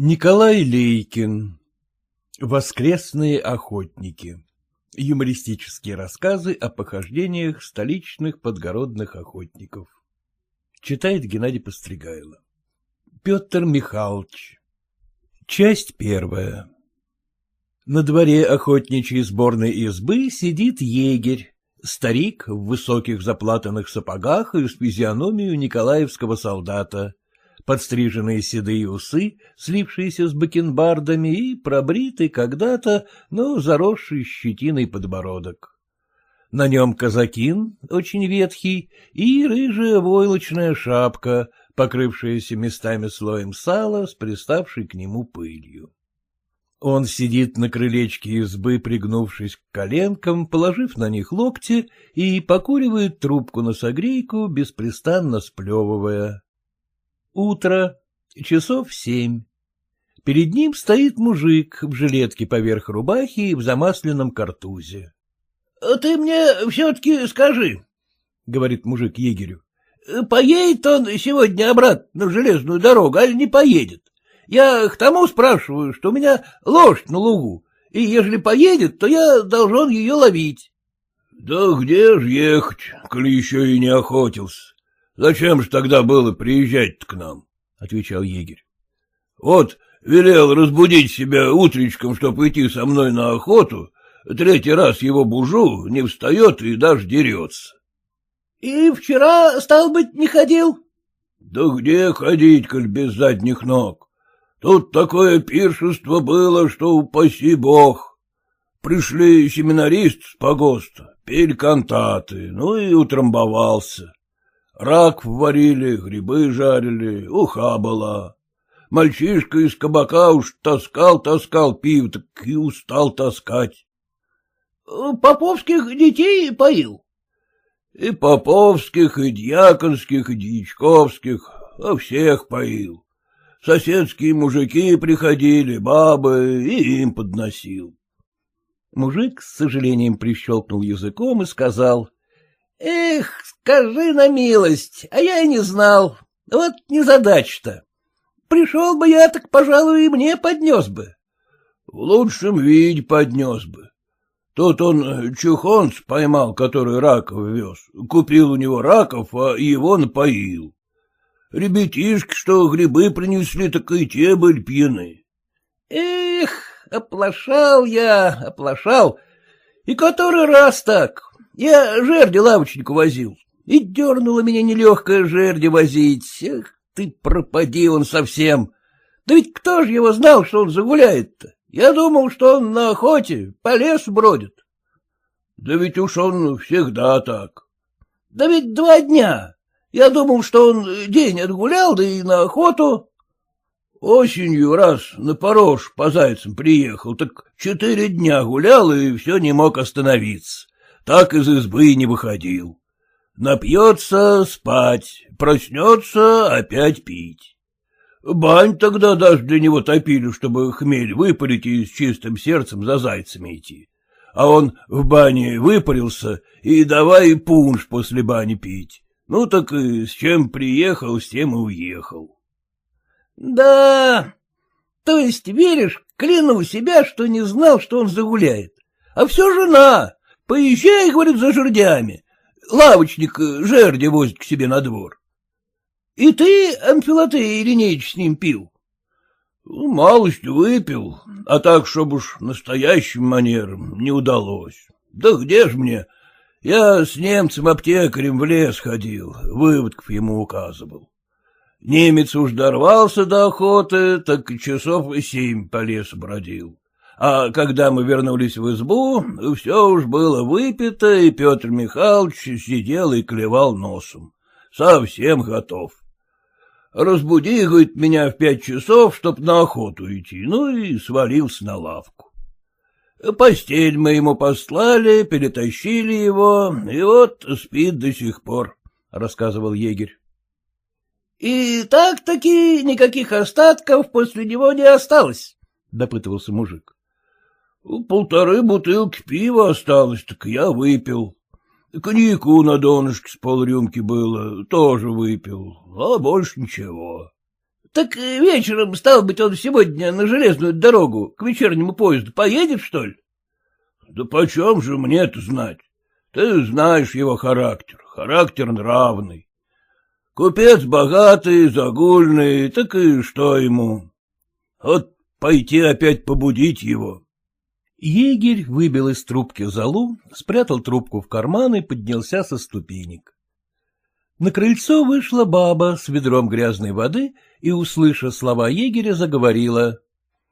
Николай Лейкин. Воскресные охотники. Юмористические рассказы о похождениях столичных подгородных охотников. Читает Геннадий Постригайло. Петр Михайлович. Часть первая. На дворе охотничьей сборной избы сидит егерь, старик в высоких заплатанных сапогах и с физиономию николаевского солдата, подстриженные седые усы, слившиеся с бакенбардами и пробритый когда-то, но заросший щетиной подбородок. На нем казакин, очень ветхий, и рыжая войлочная шапка, покрывшаяся местами слоем сала с приставшей к нему пылью. Он сидит на крылечке избы, пригнувшись к коленкам, положив на них локти, и покуривает трубку на согрейку, беспрестанно сплевывая. Утро, часов семь. Перед ним стоит мужик в жилетке поверх рубахи и в замасленном картузе. — Ты мне все-таки скажи, — говорит мужик егерю, — поедет он сегодня обратно в железную дорогу, а не поедет? Я к тому спрашиваю, что у меня лошадь на лугу, и ежели поедет, то я должен ее ловить. — Да где ж ехать, коли еще и не охотился? Зачем же тогда было приезжать к нам? — отвечал егерь. — Вот велел разбудить себя утречком, чтоб идти со мной на охоту, третий раз его бужу, не встает и даже дерется. — И вчера, стал быть, не ходил? — Да где ходить, коль без задних ног? Тут такое пиршество было, что упаси бог. Пришли семинарист с погоста, пели кантаты, ну и утрамбовался. Рак варили, грибы жарили, уха была. Мальчишка из кабака уж таскал-таскал пиво, так и устал таскать. — Поповских детей поил? — И поповских, и дьяконских, и дьячковских, а всех поил. Соседские мужики приходили, бабы, и им подносил. Мужик с сожалением прищелкнул языком и сказал. — Эх, скажи на милость, а я и не знал. Вот незадача-то. Пришел бы я, так, пожалуй, и мне поднес бы. — В лучшем виде поднес бы. Тут он чухонц поймал, который раков вез. Купил у него раков, а его напоил. Ребятишки, что грибы принесли, так и те были пьяны. Эх, оплошал я, оплошал. И который раз так. Я жерди лавочнику возил. И дернула меня нелегкая жерди возить. Эх, ты пропади он совсем. Да ведь кто же его знал, что он загуляет-то? Я думал, что он на охоте, по лесу бродит. Да ведь уж он всегда так. Да ведь два дня. Я думал, что он день отгулял, да и на охоту. Осенью раз на порож по зайцам приехал, так четыре дня гулял и все не мог остановиться так из избы не выходил. Напьется — спать, проснется — опять пить. Бань тогда даже для него топили, чтобы хмель выпарить и с чистым сердцем за зайцами идти. А он в бане выпарился и давай пунш после бани пить. Ну так и с чем приехал, с тем и уехал. — Да, то есть веришь, кляну себя, что не знал, что он загуляет. А все жена. Поезжай, говорит, за жердями. Лавочник э, жерди возит к себе на двор. И ты, Амфилатей Ильинич, с ним пил? Ну, малость выпил, а так, чтобы уж настоящим манером не удалось. Да где ж мне? Я с немцем-аптекарем в лес ходил, выводков ему указывал. Немец уж дорвался до охоты, так часов и семь по лесу бродил. А когда мы вернулись в избу, все уж было выпито, и Петр Михайлович сидел и клевал носом. Совсем готов. Разбуди, говорит, меня в пять часов, чтоб на охоту идти, ну и свалился на лавку. Постель мы ему послали, перетащили его, и вот спит до сих пор, — рассказывал егерь. — И так-таки никаких остатков после него не осталось? — допытывался мужик. Полторы бутылки пива осталось, так я выпил. Коньяку на донышке с полрюмки было, тоже выпил, а больше ничего. — Так вечером, стал быть, он сегодня на железную дорогу к вечернему поезду поедет, что ли? — Да почем же мне это знать? Ты знаешь его характер, характер нравный. Купец богатый, загульный, так и что ему? Вот пойти опять побудить его. Егерь выбил из трубки залу, спрятал трубку в карман и поднялся со ступенек. На крыльцо вышла баба с ведром грязной воды и, услыша слова егеря, заговорила.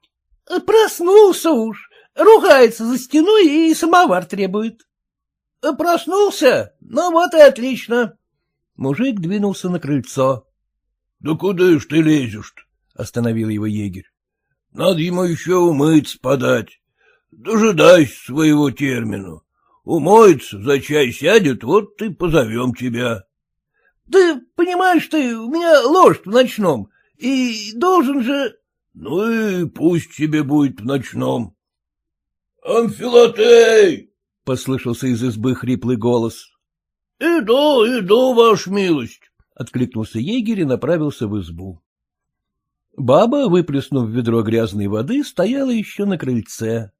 — Проснулся уж, ругается за стеной и самовар требует. — Проснулся? Ну вот и отлично. Мужик двинулся на крыльцо. — Да куда ж ты лезешь-то? — остановил его егерь. — Надо ему еще умыться подать. Дожидайся своего термину. Умоется, за чай сядет, вот и позовем тебя. — Ты понимаешь, ты у меня лошадь в ночном, и должен же... — Ну и пусть тебе будет в ночном. — Амфилотей! — послышался из избы хриплый голос. — Иду, иду, ваша милость! — откликнулся егерь и направился в избу. Баба, выплеснув ведро грязной воды, стояла еще на крыльце. —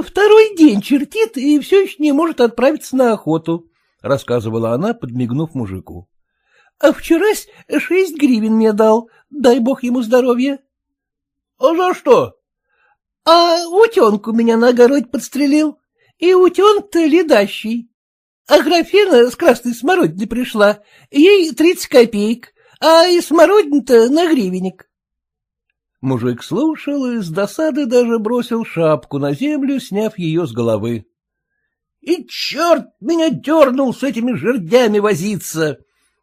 Второй день чертит и все еще не может отправиться на охоту, — рассказывала она, подмигнув мужику. — А вчерась шесть гривен мне дал, дай бог ему здоровья. — А за что? — А утенку меня на огороде подстрелил, и утенок-то ледащий. А графина с красной смородиной пришла, ей тридцать копеек, а и смородина-то на гривенник. Мужик слушал и с досады даже бросил шапку на землю, сняв ее с головы. И черт меня дернул с этими жердями возиться.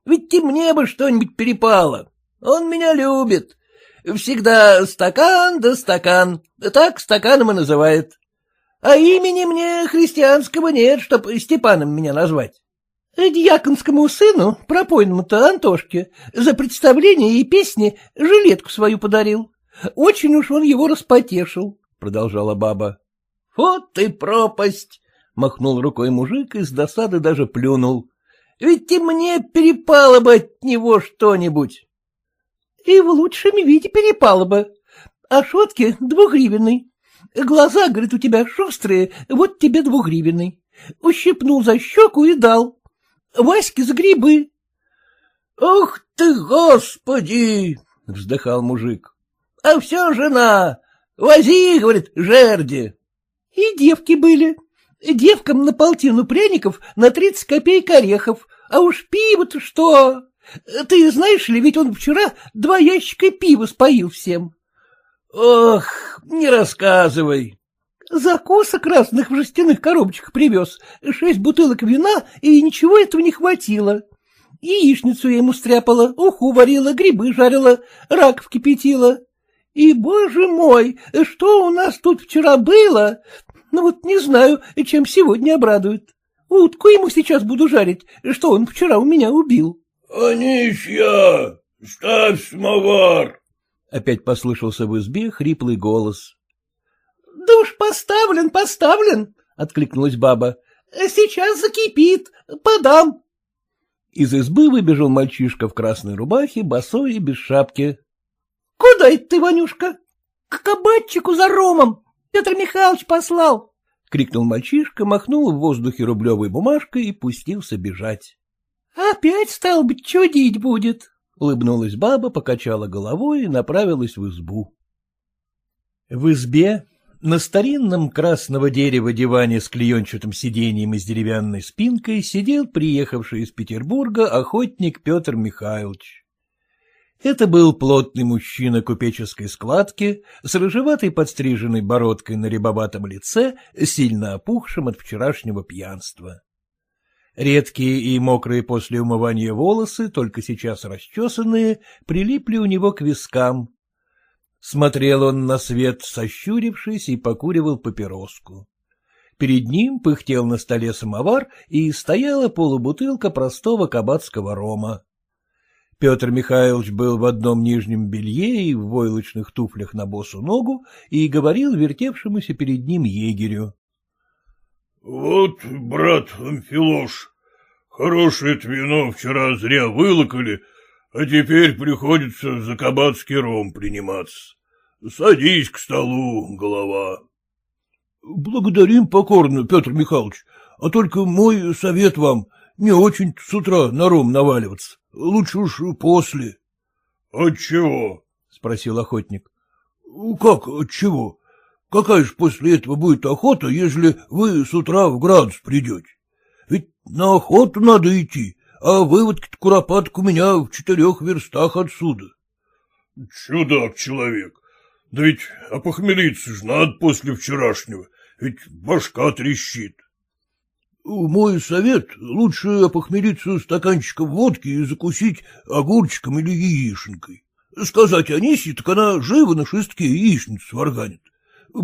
Ведь и мне бы что-нибудь перепало. Он меня любит. Всегда стакан да стакан. Так стаканом и называет. А имени мне христианского нет, чтоб Степаном меня назвать. Дьяконскому сыну, пропойному-то Антошке, за представление и песни жилетку свою подарил. Очень уж он его распотешил, — продолжала баба. — Вот ты пропасть! махнул рукой мужик и с досады даже плюнул. — Ведь и мне перепало бы от него что-нибудь. — И в лучшем виде перепало бы. А шотки двухгривенный. Глаза, говорит, у тебя шустрые, вот тебе двухгривенный. Ущипнул за щеку и дал. Ваське за грибы. — Ох ты, господи! — вздыхал мужик. — А все жена. Вози, говорит, жерди. И девки были. Девкам на полтину пряников на тридцать копеек орехов, а уж пиво-то что? Ты знаешь ли, ведь он вчера два ящика пива споил всем. Ох, не рассказывай. Закусок разных в жестяных коробочках привез, шесть бутылок вина, и ничего этого не хватило. Яичницу я ему стряпала, уху варила, грибы жарила, рак вкипятила. И, боже мой, что у нас тут вчера было? Ну вот не знаю, чем сегодня обрадует. Утку ему сейчас буду жарить, что он вчера у меня убил. — Анисья, ставь самовар! — опять послышался в избе хриплый голос. — Да уж поставлен, поставлен, — откликнулась баба. — Сейчас закипит, подам. Из избы выбежал мальчишка в красной рубахе, босой и без шапки. — Куда это ты, Ванюшка? — К кабачику за ромом. Петр Михайлович послал. — крикнул мальчишка, махнул в воздухе рублевой бумажкой и пустился бежать. — Опять, стал быть, чудить будет, — улыбнулась баба, покачала головой и направилась в избу. В избе на старинном красного дерева диване с клеенчатым сиденьем и с деревянной спинкой сидел приехавший из Петербурга охотник Петр Михайлович. Это был плотный мужчина купеческой складки, с рыжеватой подстриженной бородкой на рябоватом лице, сильно опухшим от вчерашнего пьянства. Редкие и мокрые после умывания волосы, только сейчас расчесанные, прилипли у него к вискам. Смотрел он на свет, сощурившись, и покуривал папироску. Перед ним пыхтел на столе самовар, и стояла полубутылка простого кабацкого рома. Петр Михайлович был в одном нижнем белье и в войлочных туфлях на босу ногу и говорил вертевшемуся перед ним егерю. — Вот, брат Амфилош, хорошее вино вчера зря вылокали, — А теперь приходится за кабацкий ром приниматься. Садись к столу, голова. — Благодарим покорно, Петр Михайлович, а только мой совет вам не очень с утра на ром наваливаться. Лучше уж после. — Отчего? — спросил охотник. — Как отчего? Какая же после этого будет охота, если вы с утра в градус придете? Ведь на охоту надо идти, а выводки-то куропаток у меня в четырех верстах отсюда. — Чудак человек, да ведь опохмелиться ж надо после вчерашнего, ведь башка трещит. Мой совет — лучше опохмелиться стаканчиком водки и закусить огурчиком или яишенкой. Сказать Анисе, так она живо на шестке яичницу сварганит.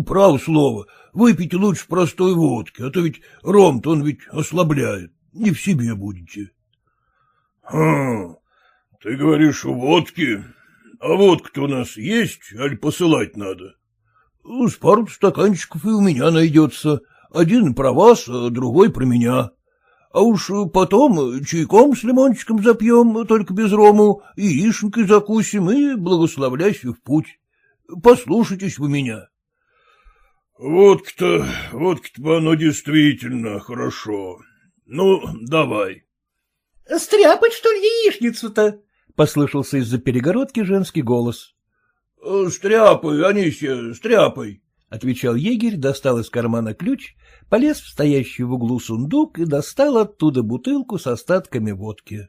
Право слово, выпейте лучше простой водки, а то ведь ром-то он ведь ослабляет, не в себе будете. — Хм, ты говоришь, у водки? А водка-то у нас есть, аль посылать надо? — С пару стаканчиков и у меня найдется. Один про вас, другой про меня. А уж потом чайком с лимончиком запьем, только без рому, и яишенкой закусим, и благословлясь в путь. Послушайтесь вы меня. — Вот-то, вот-то оно действительно хорошо. Ну, давай. — Стряпать, что ли, яичницу-то? — послышался из-за перегородки женский голос. — Стряпай, Анисия, стряпай, — отвечал егерь, достал из кармана ключ, полез в стоящий в углу сундук и достал оттуда бутылку с остатками водки.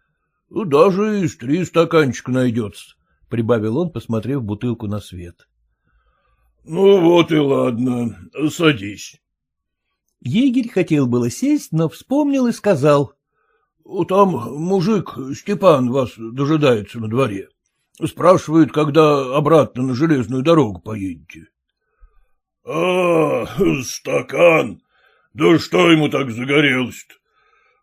— Даже из три стаканчика найдется, — прибавил он, посмотрев бутылку на свет. — Ну вот и ладно, садись. Егерь хотел было сесть, но вспомнил и сказал. — Там мужик Степан вас дожидается на дворе. Спрашивает, когда обратно на железную дорогу поедете. — А, стакан! Да что ему так загорелось-то?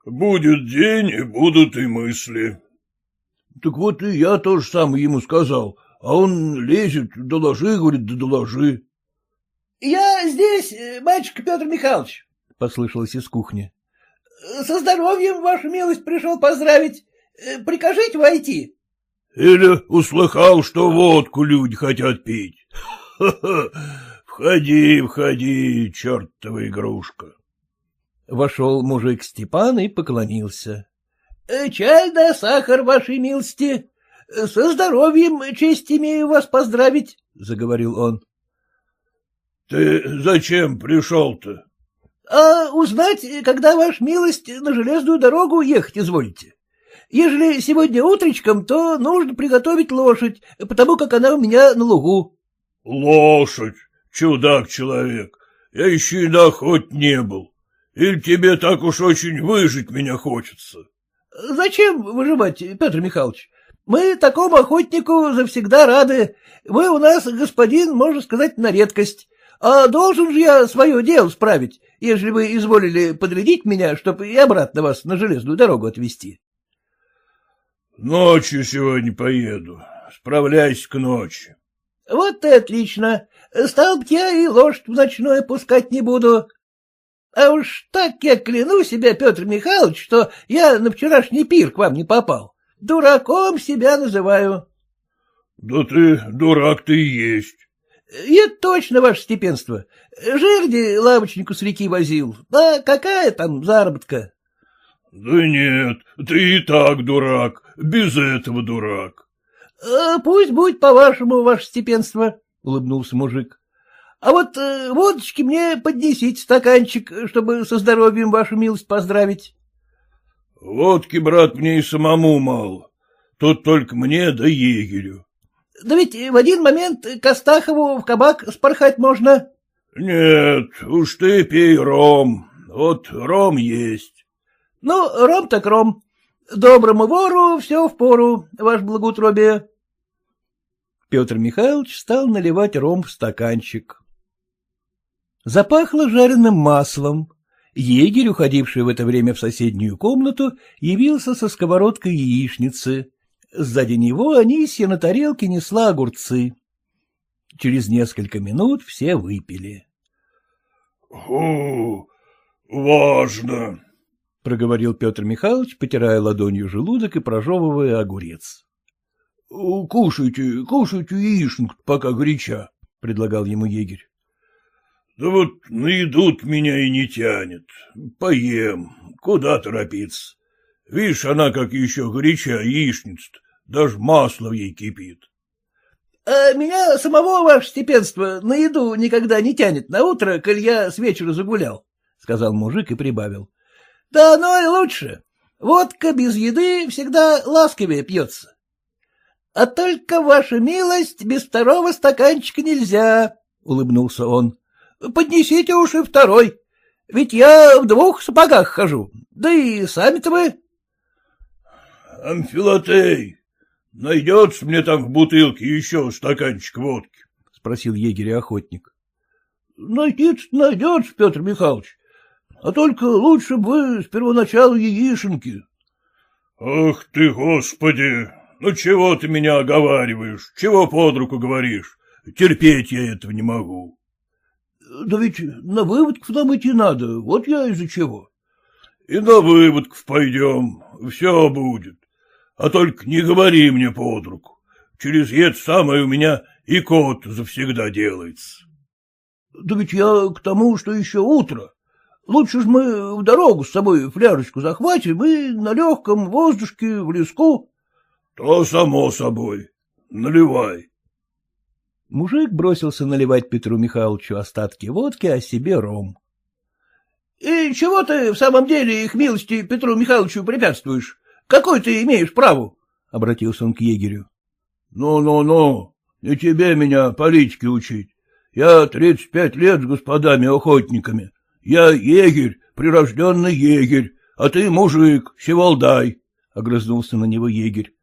Будет день, и будут и мысли. — Так вот и я тоже самое ему сказал, а он лезет, доложи, говорит, да доложи. — Я здесь, батюшка Петр Михайлович, — послышалось из кухни. — Со здоровьем, ваша милость, пришел поздравить. Э, прикажите войти. — Или услыхал, что водку люди хотят пить. Входи, входи, чертова игрушка. Вошел мужик Степан и поклонился. «Э, — Чай да сахар, вашей милости. Со здоровьем честь имею вас поздравить, — заговорил он. — Ты зачем пришел-то? А узнать, когда ваш милость на железную дорогу ехать изволите. Ежели сегодня утречком, то нужно приготовить лошадь, потому как она у меня на лугу. — Лошадь, чудак-человек, я еще и на охот не был. Или тебе так уж очень выжить меня хочется? — Зачем выживать, Петр Михайлович? Мы такому охотнику завсегда рады. Вы у нас, господин, можно сказать, на редкость. А должен же я свое дело справить, ежели вы изволили подрядить меня, чтобы и обратно вас на железную дорогу отвезти. — Ночью сегодня поеду. Справляйся к ночи. — Вот и отлично. Стал я и лошадь в ночное пускать не буду. А уж так я кляну себя, Петр Михайлович, что я на вчерашний пир к вам не попал. Дураком себя называю. — Да ты дурак ты и есть. — Это точно, ваше степенство. Жерди лавочнику с реки возил. А какая там заработка? — Да нет, ты и так дурак, без этого дурак. А — Пусть будет по-вашему, ваше степенство, — улыбнулся мужик. — А вот э, водочки мне поднесите стаканчик, чтобы со здоровьем вашу милость поздравить. — Водки, брат, мне и самому мало. Тут только мне да егерю. Да ведь в один момент Костахову в кабак спорхать можно. — Нет, уж ты пей ром. Вот ром есть. — Ну, ром так ром. Доброму вору все в пору, ваше благоутробие. Петр Михайлович стал наливать ром в стаканчик. Запахло жареным маслом. Егерь, уходивший в это время в соседнюю комнату, явился со сковородкой яичницы. Сзади него Анисья на тарелке несла огурцы. Через несколько минут все выпили. — Фу, важно, — проговорил Петр Михайлович, потирая ладонью желудок и прожевывая огурец. — Кушайте, кушайте яишенку, пока горяча, — предлагал ему егерь. — Да вот на еду меня и не тянет. Поем, куда торопиться. Видишь, она как еще горяча, яичница даже масло в ей кипит. — А меня самого, ваше степенство, на еду никогда не тянет на утро, коль я с вечера загулял, — сказал мужик и прибавил. — Да оно и лучше. Водка без еды всегда ласковее пьется. А только, ваша милость, без второго стаканчика нельзя, — улыбнулся он. — Поднесите уж и второй. Ведь я в двух сапогах хожу, да и сами-то вы. — Амфилотей, найдется мне там в бутылке еще стаканчик водки? — спросил егерь и охотник. — Найдется, найдется, Петр Михайлович. А только лучше бы с первоначала яишенки. — Ах ты, господи! Ну чего ты меня оговариваешь? Чего под руку говоришь? Терпеть я этого не могу. — Да ведь на выводков нам идти надо, вот я из-за чего. — И на выводков пойдем, все будет. А только не говори мне под руку. Через это самое у меня и кот завсегда делается. — Да ведь я к тому, что еще утро. Лучше ж мы в дорогу с собой флярочку захватим и на легком воздушке в леску. — То само собой. Наливай. Мужик бросился наливать Петру Михайловичу остатки водки, а себе ром. — И чего ты в самом деле их милости Петру Михайловичу препятствуешь? Какой ты имеешь право? — обратился он к егерю. «Ну, — Ну-ну-ну, не тебе меня политике учить. Я тридцать пять лет с господами-охотниками. Я егерь, прирожденный егерь, а ты мужик, севалдай, — огрызнулся на него егерь.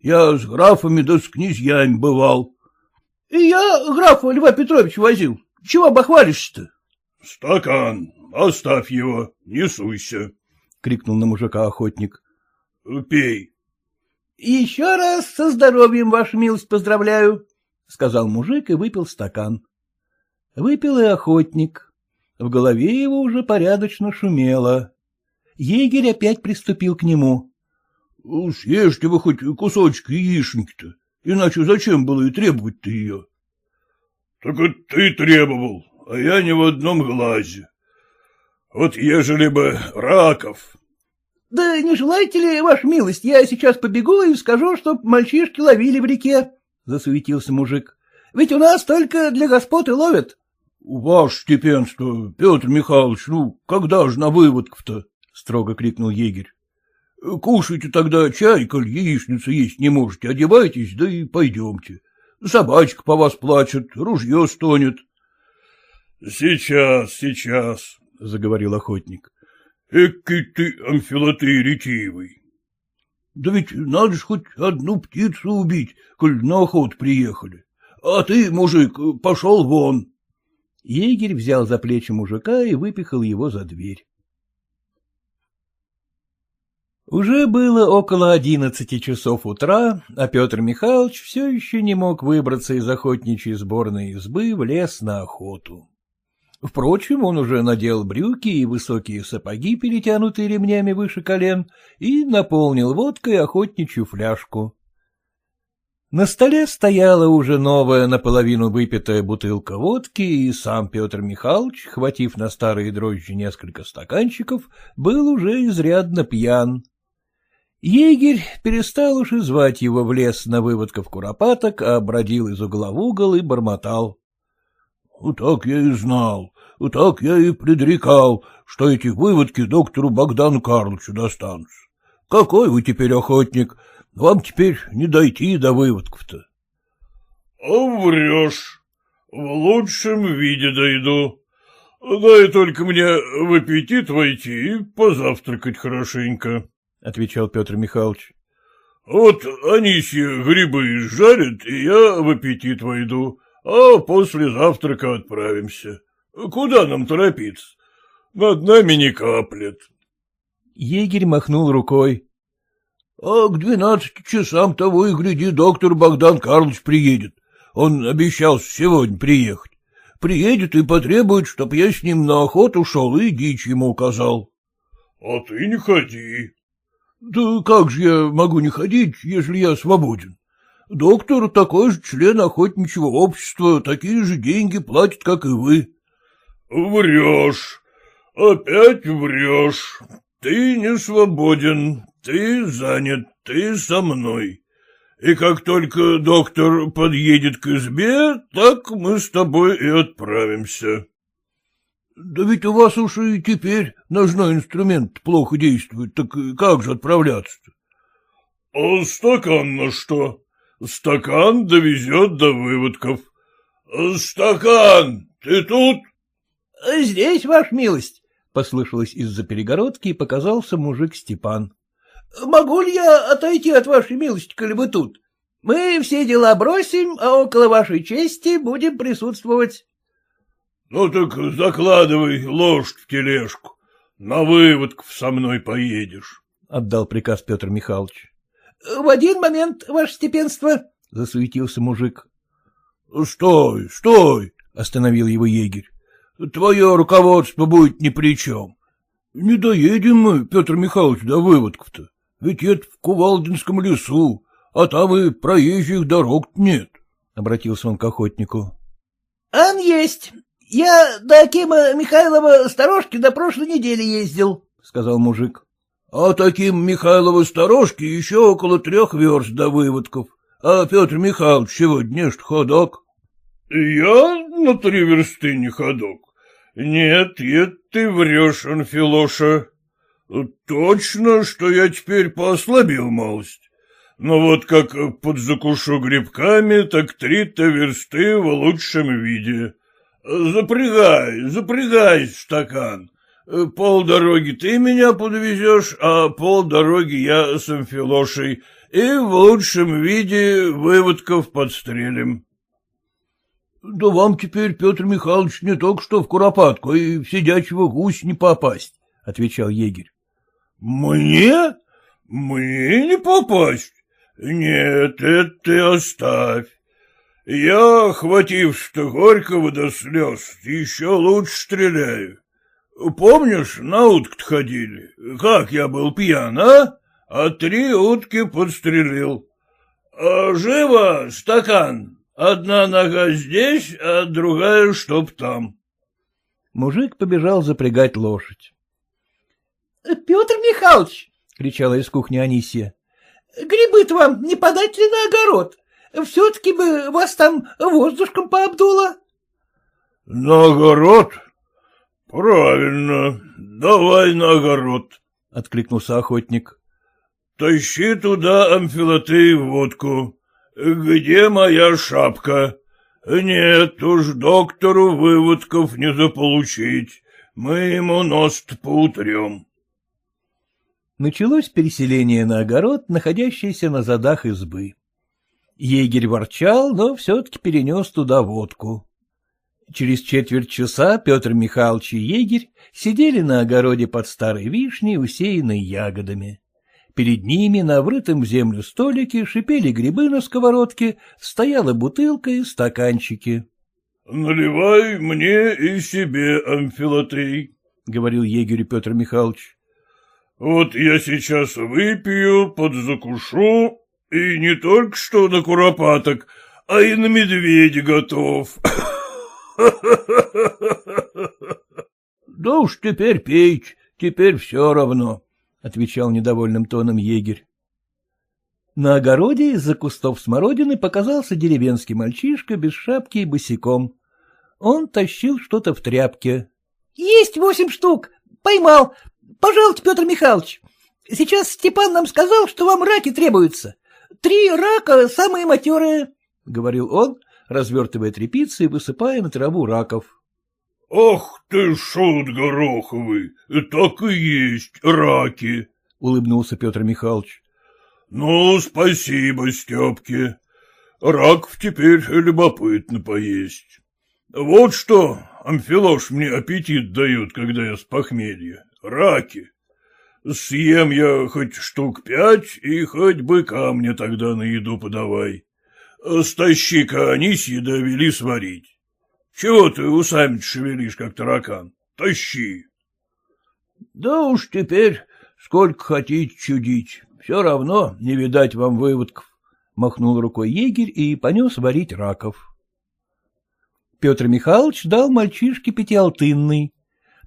Я с графами да с князьями бывал. — И я графа Льва Петровича возил. Чего бахвалишься-то? — Стакан, оставь его, не суйся, — крикнул на мужика охотник. — Пей. — Еще раз со здоровьем, ваша милость, поздравляю, — сказал мужик и выпил стакан. Выпил и охотник. В голове его уже порядочно шумело. Егерь опять приступил к нему. — Съешьте вы хоть кусочек яишенки-то, иначе зачем было и требовать-то ее? — Так это ты требовал, а я не в одном глазе. Вот ежели бы раков, — Да не желаете ли, ваша милость, я сейчас побегу и скажу, чтоб мальчишки ловили в реке, — засуетился мужик. — Ведь у нас только для господ и ловят. — Ваше степенство, Петр Михайлович, ну, когда же на выводков-то? — строго крикнул егерь. — Кушайте тогда чай, коль яичницу есть не можете, одевайтесь, да и пойдемте. Собачка по вас плачет, ружье стонет. — Сейчас, сейчас, — заговорил охотник. Экий ты, Амфилотей, ретивый. Да ведь надо ж хоть одну птицу убить, коль на охоту приехали. А ты, мужик, пошел вон. Егерь взял за плечи мужика и выпихал его за дверь. Уже было около одиннадцати часов утра, а Петр Михайлович все еще не мог выбраться из охотничьей сборной избы в лес на охоту. Впрочем, он уже надел брюки и высокие сапоги, перетянутые ремнями выше колен, и наполнил водкой охотничью фляжку. На столе стояла уже новая наполовину выпитая бутылка водки, и сам Петр Михайлович, хватив на старые дрожжи несколько стаканчиков, был уже изрядно пьян. Егерь перестал уж и звать его в лес на выводков куропаток, а бродил из угла в угол и бормотал. — Так я и знал, так я и предрекал, что эти выводки доктору Богдану Карловичу достанутся. Какой вы теперь охотник? Вам теперь не дойти до выводков-то. — А врешь. В лучшем виде дойду. Дай только мне в аппетит войти и позавтракать хорошенько, — отвечал Петр Михайлович. — Вот Анисья грибы жарят, и я в аппетит войду а после завтрака отправимся. Куда нам торопиться? Над нами не каплет. Егерь махнул рукой. — А к двенадцати часам того и гляди, доктор Богдан Карлович приедет. Он обещал сегодня приехать. Приедет и потребует, чтоб я с ним на охоту шел и дичь ему указал. — А ты не ходи. — Да как же я могу не ходить, если я свободен? Доктор такой же член охотничьего общества, такие же деньги платит, как и вы. — Врешь, опять врешь. Ты не свободен, ты занят, ты со мной. И как только доктор подъедет к избе, так мы с тобой и отправимся. — Да ведь у вас уж и теперь ножной инструмент плохо действует, так как же отправляться-то? — А стакан на что? Стакан довезет до выводков. — Стакан, ты тут? — Здесь, ваша милость, — послышалось из-за перегородки, и показался мужик Степан. — Могу ли я отойти от вашей милости, коли вы тут? Мы все дела бросим, а около вашей чести будем присутствовать. — Ну так закладывай лошадь в тележку. На выводков со мной поедешь, — отдал приказ Петр Михайлович. — В один момент, ваше степенство, — засуетился мужик. — Стой, стой, — остановил его егерь. — Твое руководство будет ни при чем. Не доедем мы, Петр Михайлович, до выводков-то. Ведь это в Кувалдинском лесу, а там и проезжих дорог нет, — обратился он к охотнику. — Ан есть. Я до Акима Михайлова сторожки до прошлой недели ездил, — сказал мужик. — А таким Михайлова сторожки еще около трех верст до выводков. А Петр Михайлович сегодня ж ходок. — Я на три версты не ходок. Нет, нет, ты врешь, Анфилоша. Точно, что я теперь поослабил малость. Но вот как подзакушу грибками, так три-то версты в лучшем виде. Запрягай, запрягай стакан. Полдороги ты меня подвезешь, а полдороги я с Амфилошей, и в лучшем виде выводков подстрелим. — Да вам теперь, Петр Михайлович, не только что в Куропатку, и в сидячего гусь не попасть, — отвечал егерь. — Мне? Мне не попасть? Нет, это ты оставь. Я, охватив-что горького до слез, еще лучше стреляю. Помнишь, на утку ходили? Как я был пьян, а? А три утки подстрелил. А живо, стакан. Одна нога здесь, а другая чтоб там. Мужик побежал запрягать лошадь. — Петр Михайлович! — кричала из кухни Анисия. — Грибы-то вам не подать ли на огород? Все-таки бы вас там воздушком пообдуло. — На огород? Правильно, давай на огород, — откликнулся охотник. — Тащи туда амфилотей водку. Где моя шапка? Нет уж, доктору выводков не заполучить. Мы ему нос поутрем. Началось переселение на огород, находящийся на задах избы. Егерь ворчал, но все-таки перенес туда водку. Через четверть часа Петр Михайлович и егерь сидели на огороде под старой вишней, усеянной ягодами. Перед ними на врытом в землю столике шипели грибы на сковородке, стояла бутылка и стаканчики. — Наливай мне и себе, Амфилотей, — говорил егерю Петр Михайлович. — Вот я сейчас выпью, подзакушу и не только что на куропаток, а и на медведя готов. Да уж теперь пейте, теперь все равно, — отвечал недовольным тоном егерь. На огороде из-за кустов смородины показался деревенский мальчишка без шапки и босиком. Он тащил что-то в тряпке. — Есть восемь штук. Поймал. Пожалуйте, Петр Михайлович. Сейчас Степан нам сказал, что вам раки требуются. Три рака самые матерые, — говорил он, развертывая тряпицы и высыпая на траву раков. — Ах ты, шут гороховый, так и есть раки, — улыбнулся Петр Михайлович. — Ну, спасибо, Степке. Раков теперь любопытно поесть. Вот что, Амфилош мне аппетит дает, когда я с похмелья. Раки. Съем я хоть штук пять, и хоть быка мне тогда на еду подавай. Стащи-ка Анисьи да вели сварить. Чего ты усами шевелишь, как таракан? Тащи. — Да уж теперь сколько хотите чудить, все равно не видать вам выводков, — махнул рукой егерь и понес варить раков. Петр Михайлович дал мальчишке пятиалтынный.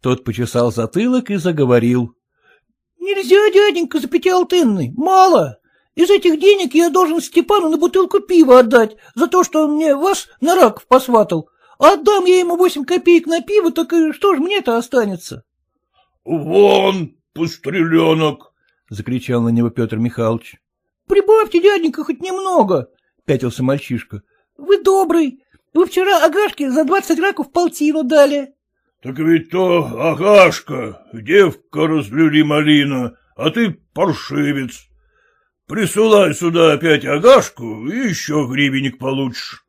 Тот почесал затылок и заговорил. — Нельзя, дяденька, за пятиалтынный, мало. Из этих денег я должен Степану на бутылку пива отдать за то, что он мне вас на раков посватал. Отдам я ему восемь копеек на пиво, так и что ж мне-то останется? — Вон, постреленок! — закричал на него Петр Михайлович. — Прибавьте, дяденька, хоть немного, — пятился мальчишка. — Вы добрый. Вы вчера Агашке за двадцать раков полтину дали. — Так ведь то Агашка, девка разлюли малина, а ты паршивец. Присылай сюда опять Агашку, и еще гривенник получишь.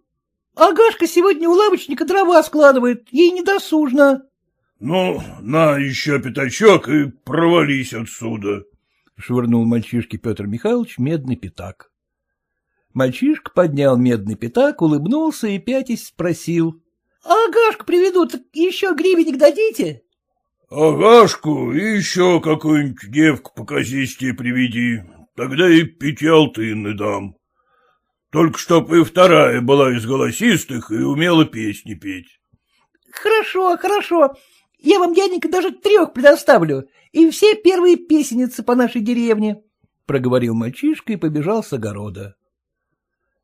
— Агашка сегодня у лавочника дрова складывает, ей недосужно. — Ну, на еще пятачок и провались отсюда, — швырнул мальчишке Петр Михайлович медный пятак. Мальчишка поднял медный пятак, улыбнулся и пятясь спросил. — Агашку приведу, так еще гривенник дадите? — Агашку и еще какую-нибудь девку показистее приведи, тогда и пятиалтынны дам. Только чтоб и вторая была из голосистых и умела песни петь. — Хорошо, хорошо. Я вам, дяденька, даже трех предоставлю, и все первые песенницы по нашей деревне, — проговорил мальчишка и побежал с огорода.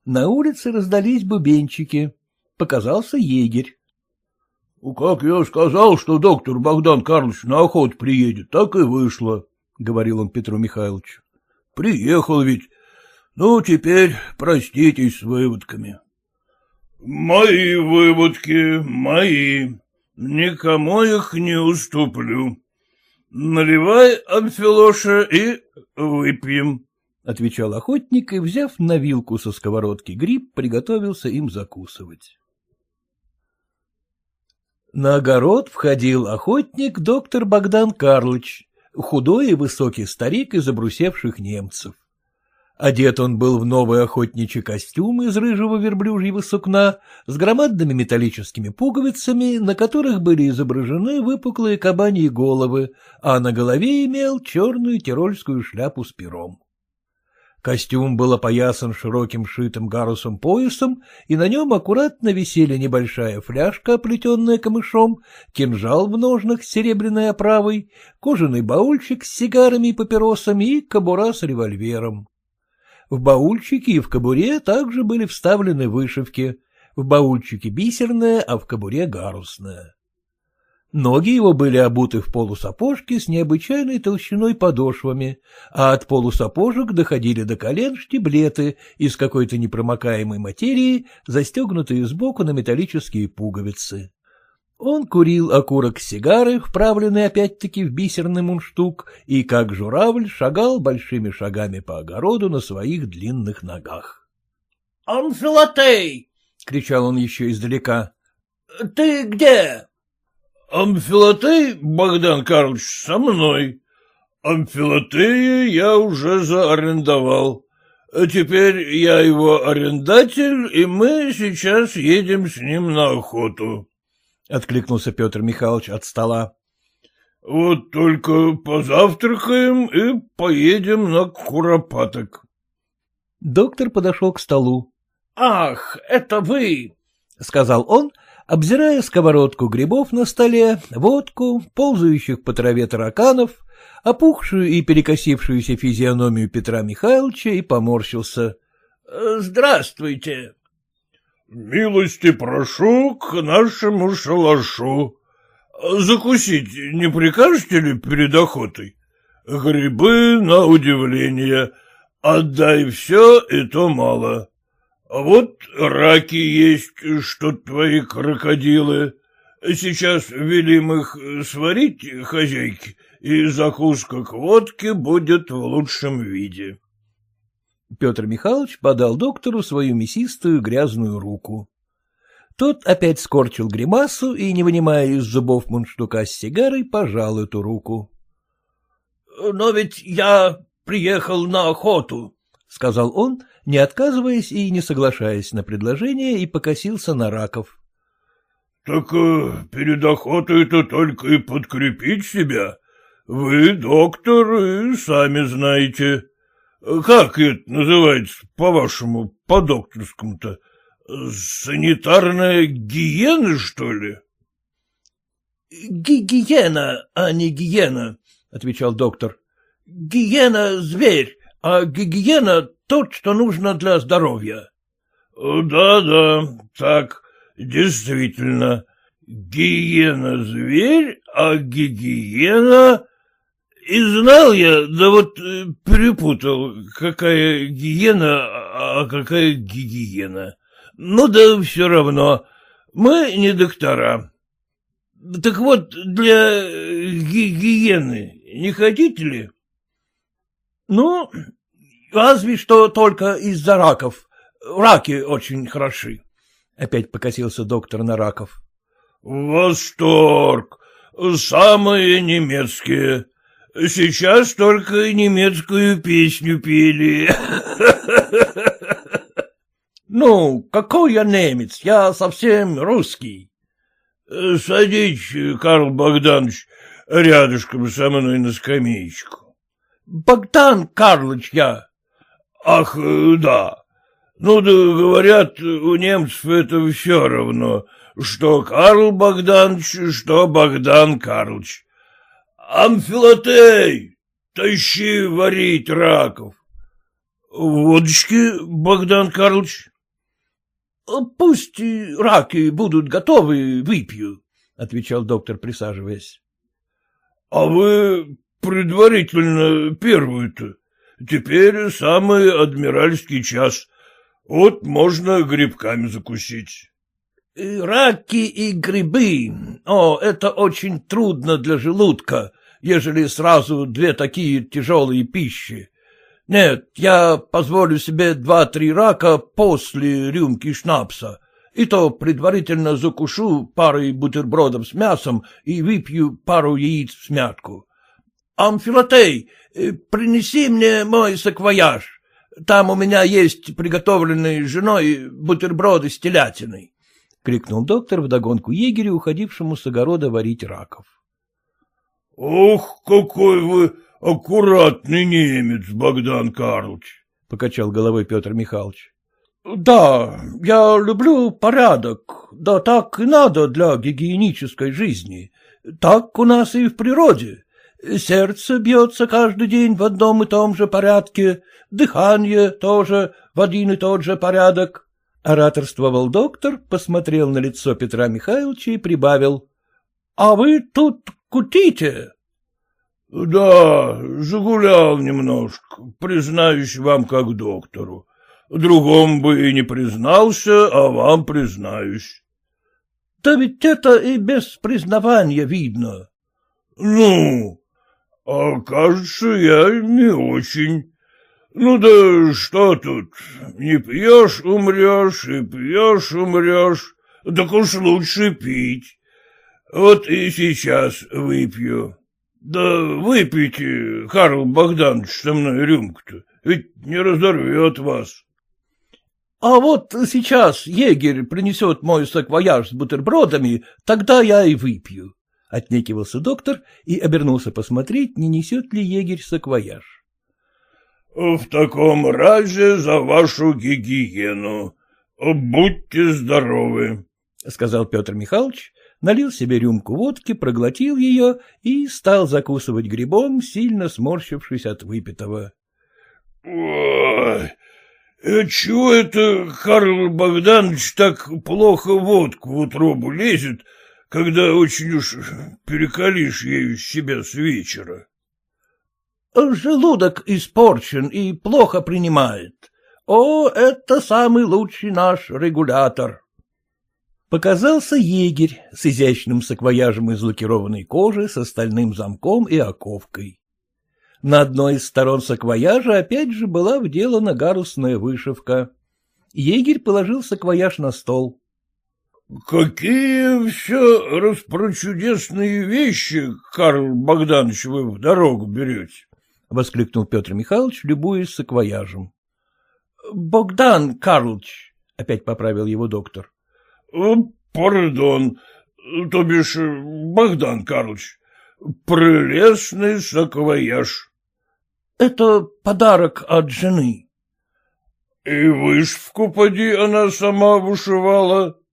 На улице раздались бубенчики. Показался егерь. — Как я сказал, что доктор Богдан Карлович на охоту приедет, так и вышло, — говорил он Петру Михайловичу. — Приехал ведь. Ну, теперь проститесь с выводками. — Мои выводки, мои. Никому их не уступлю. Наливай, Амфилоша, и выпьем. — отвечал охотник и, взяв на вилку со сковородки гриб, приготовился им закусывать. На огород входил охотник доктор Богдан Карлыч, худой и высокий старик из обрусевших немцев. Одет он был в новый охотничий костюм из рыжего верблюжьего сукна с громадными металлическими пуговицами, на которых были изображены выпуклые кабаньи головы, а на голове имел черную тирольскую шляпу с пером. Костюм был опоясан широким шитым гарусом поясом, и на нем аккуратно висели небольшая фляжка, оплетенная камышом, кинжал в ножнах с серебряной оправой, кожаный баульчик с сигарами и папиросами и кобура с револьвером. В баульчике и в кобуре также были вставлены вышивки, в баульчике бисерная, а в кобуре гарусная. Ноги его были обуты в полусапожки с необычайной толщиной подошвами, а от полусапожек доходили до колен штиблеты из какой-то непромокаемой материи, застегнутые сбоку на металлические пуговицы. Он курил окурок сигары, вправленный опять-таки в бисерный мундштук, и, как журавль, шагал большими шагами по огороду на своих длинных ногах. — Анфилотей! — кричал он еще издалека. — Ты где? — Амфилотей, Богдан Карлович, со мной. Амфилотея я уже заарендовал. Теперь я его арендатель, и мы сейчас едем с ним на охоту. — откликнулся Петр Михайлович от стола. — Вот только позавтракаем и поедем на Куропаток. Доктор подошел к столу. — Ах, это вы! — сказал он, обзирая сковородку грибов на столе, водку, ползающих по траве тараканов, опухшую и перекосившуюся физиономию Петра Михайловича и поморщился. — Здравствуйте. — Милости прошу к нашему шалашу. Закусить не прикажете ли перед охотой? Грибы на удивление. Отдай все, и то мало. А вот раки есть, что твои крокодилы. Сейчас велим их сварить, хозяйки, и закуска к водке будет в лучшем виде. Петр Михайлович подал доктору свою мясистую грязную руку. Тот опять скорчил гримасу и, не вынимая из зубов мундштука с сигарой, пожал эту руку. — Но ведь я приехал на охоту, — сказал он, не отказываясь и не соглашаясь на предложение, и покосился на раков. — Так э, перед охотой-то только и подкрепить себя. Вы доктор и сами знаете. Как это называется, по-вашему, по-докторскому-то? Санитарная гиена, что ли? — Гигиена, а не гиена, — отвечал доктор. — Гиена — зверь, а гигиена — то, что нужно для здоровья. Да, — Да-да, так, действительно. Гиена — зверь, а гигиена... И знал я, да вот э, перепутал, какая гиена, а какая гигиена. Ну да все равно, мы не доктора. Так вот, для гигиены не хотите ли? Ну, разве что только из-за раков. Раки очень хороши. Опять покосился доктор на раков. Восторг! Самые немецкие. Сейчас только немецкую песню пели. Ну, какой я немец, я совсем русский. Садись, Карл Богданович, рядышком со мной на скамеечку. Богдан Карлович я. Ах, да. Ну да, говорят, у немцев это все равно, что Карл Богданович, что Богдан Карлович. Амфилотей, тащи варить раков. Водочки, Богдан Карлович? — Пусть раки будут готовы, выпью, — отвечал доктор, присаживаясь. — А вы предварительно первую-то. Теперь самый адмиральский час. Вот можно грибками закусить. — Раки и грибы. О, это очень трудно для желудка ежели сразу две такие тяжелые пищи. Нет, я позволю себе два-три рака после рюмки шнапса, и то предварительно закушу парой бутербродов с мясом и выпью пару яиц в смятку. Амфилотей, э, принеси мне мой саквояж. Там у меня есть приготовленные женой бутерброды с телятиной, — крикнул доктор вдогонку егерю, уходившему с огорода варить раков. — Ох, какой вы аккуратный немец, Богдан Карлович! — покачал головой Петр Михайлович. — Да, я люблю порядок, да так и надо для гигиенической жизни. Так у нас и в природе. Сердце бьется каждый день в одном и том же порядке, дыхание тоже в один и тот же порядок. Ораторствовал доктор, посмотрел на лицо Петра Михайловича и прибавил. — А вы тут кутите? — Да, загулял немножко, признаюсь вам как доктору. Другом бы и не признался, а вам признаюсь. — Да ведь это и без признавания видно. — Ну, а кажется, я не очень. Ну да что тут, не пьешь — умрешь, и пьешь — умрешь, так уж лучше пить. Вот и сейчас выпью. Да выпейте, Карл Богданович, со мной рюмку-то, ведь не разорвет вас. А вот сейчас егерь принесет мой саквояж с бутербродами, тогда я и выпью. Отнекивался доктор и обернулся посмотреть, не несет ли егерь саквояж. — В таком разе за вашу гигиену. Будьте здоровы, — сказал Петр Михайлович налил себе рюмку водки, проглотил ее и стал закусывать грибом, сильно сморщившись от выпитого. — Ой, э, чего это Карл Богданович так плохо водку в утробу лезет, когда очень уж перекалишь ею себя с вечера? — Желудок испорчен и плохо принимает. О, это самый лучший наш регулятор. Показался егерь с изящным саквояжем из лакированной кожи, с остальным замком и оковкой. На одной из сторон саквояжа опять же была вделана гарусная вышивка. Егерь положил саквояж на стол. — Какие все распрочудесные вещи, Карл Богданович, вы в дорогу берете? — воскликнул Петр Михайлович, любуясь саквояжем. — Богдан Карлович, — опять поправил его доктор. — Пардон, то бишь Богдан Карлович, — Прелестный саквояж. — Это подарок от жены. — И вышивку, поди, она сама вышивала? —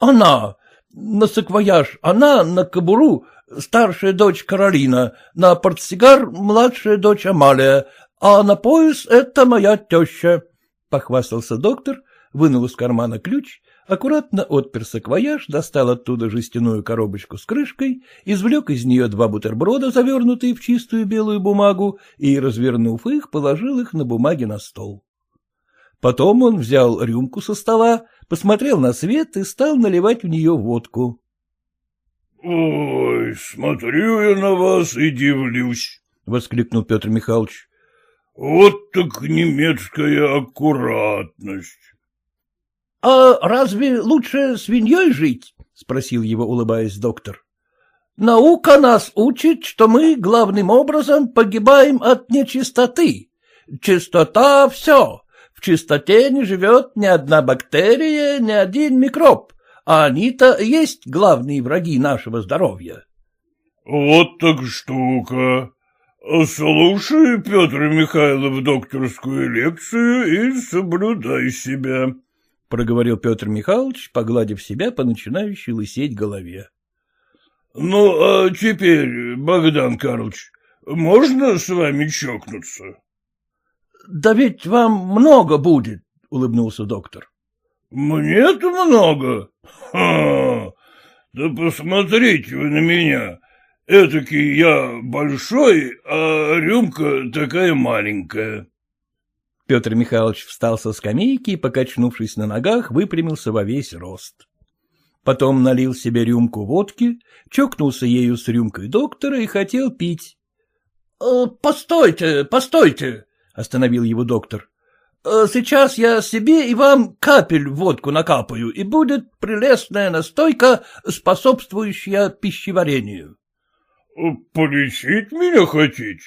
Она. На саквояж она, на кобуру старшая дочь Каролина, на портсигар младшая дочь Амалия, а на пояс это моя теща, — похвастался доктор, вынул из кармана ключ аккуратно отпер саквояж, достал оттуда жестяную коробочку с крышкой, извлек из нее два бутерброда, завернутые в чистую белую бумагу, и, развернув их, положил их на бумаге на стол. Потом он взял рюмку со стола, посмотрел на свет и стал наливать в нее водку. — Ой, смотрю я на вас и дивлюсь, — воскликнул Петр Михайлович. — Вот так немецкая аккуратность. — А разве лучше свиньей жить? — спросил его, улыбаясь доктор. — Наука нас учит, что мы главным образом погибаем от нечистоты. Чистота — все. Чистоте не живет ни одна бактерия, ни один микроб, а они-то есть главные враги нашего здоровья. — Вот так штука. Слушай, Петр Михайлов, докторскую лекцию и соблюдай себя, — проговорил Петр Михайлович, погладив себя по начинающей лысеть голове. — Ну, а теперь, Богдан Карлович, можно с вами чокнуться? — Да ведь вам много будет, — улыбнулся доктор. — Мне-то много? Ха! Да посмотрите вы на меня. Этакий я большой, а рюмка такая маленькая. Петр Михайлович встал со скамейки и, покачнувшись на ногах, выпрямился во весь рост. Потом налил себе рюмку водки, чокнулся ею с рюмкой доктора и хотел пить. «Э, — Постойте, постойте, — остановил его доктор. «Э, — Сейчас я себе и вам капель водку накапаю, и будет прелестная настойка, способствующая пищеварению. — Полечить меня хотите?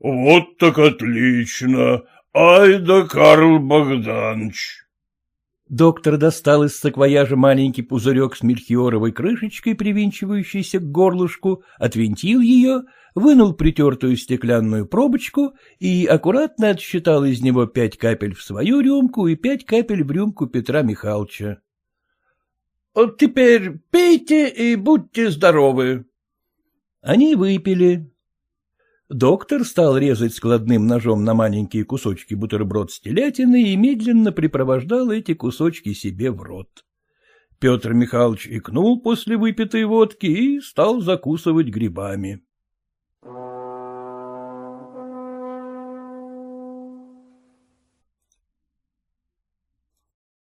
Вот так отлично. Ай да Карл Богданович! Доктор достал из саквояжа маленький пузырек с мельхиоровой крышечкой, привинчивающейся к горлышку, отвинтил ее, вынул притертую стеклянную пробочку и аккуратно отсчитал из него пять капель в свою рюмку и пять капель в рюмку Петра Михайловича. — Теперь пейте и будьте здоровы. Они выпили. Доктор стал резать складным ножом на маленькие кусочки бутерброд с телятиной и медленно припровождал эти кусочки себе в рот. Петр Михайлович икнул после выпитой водки и стал закусывать грибами.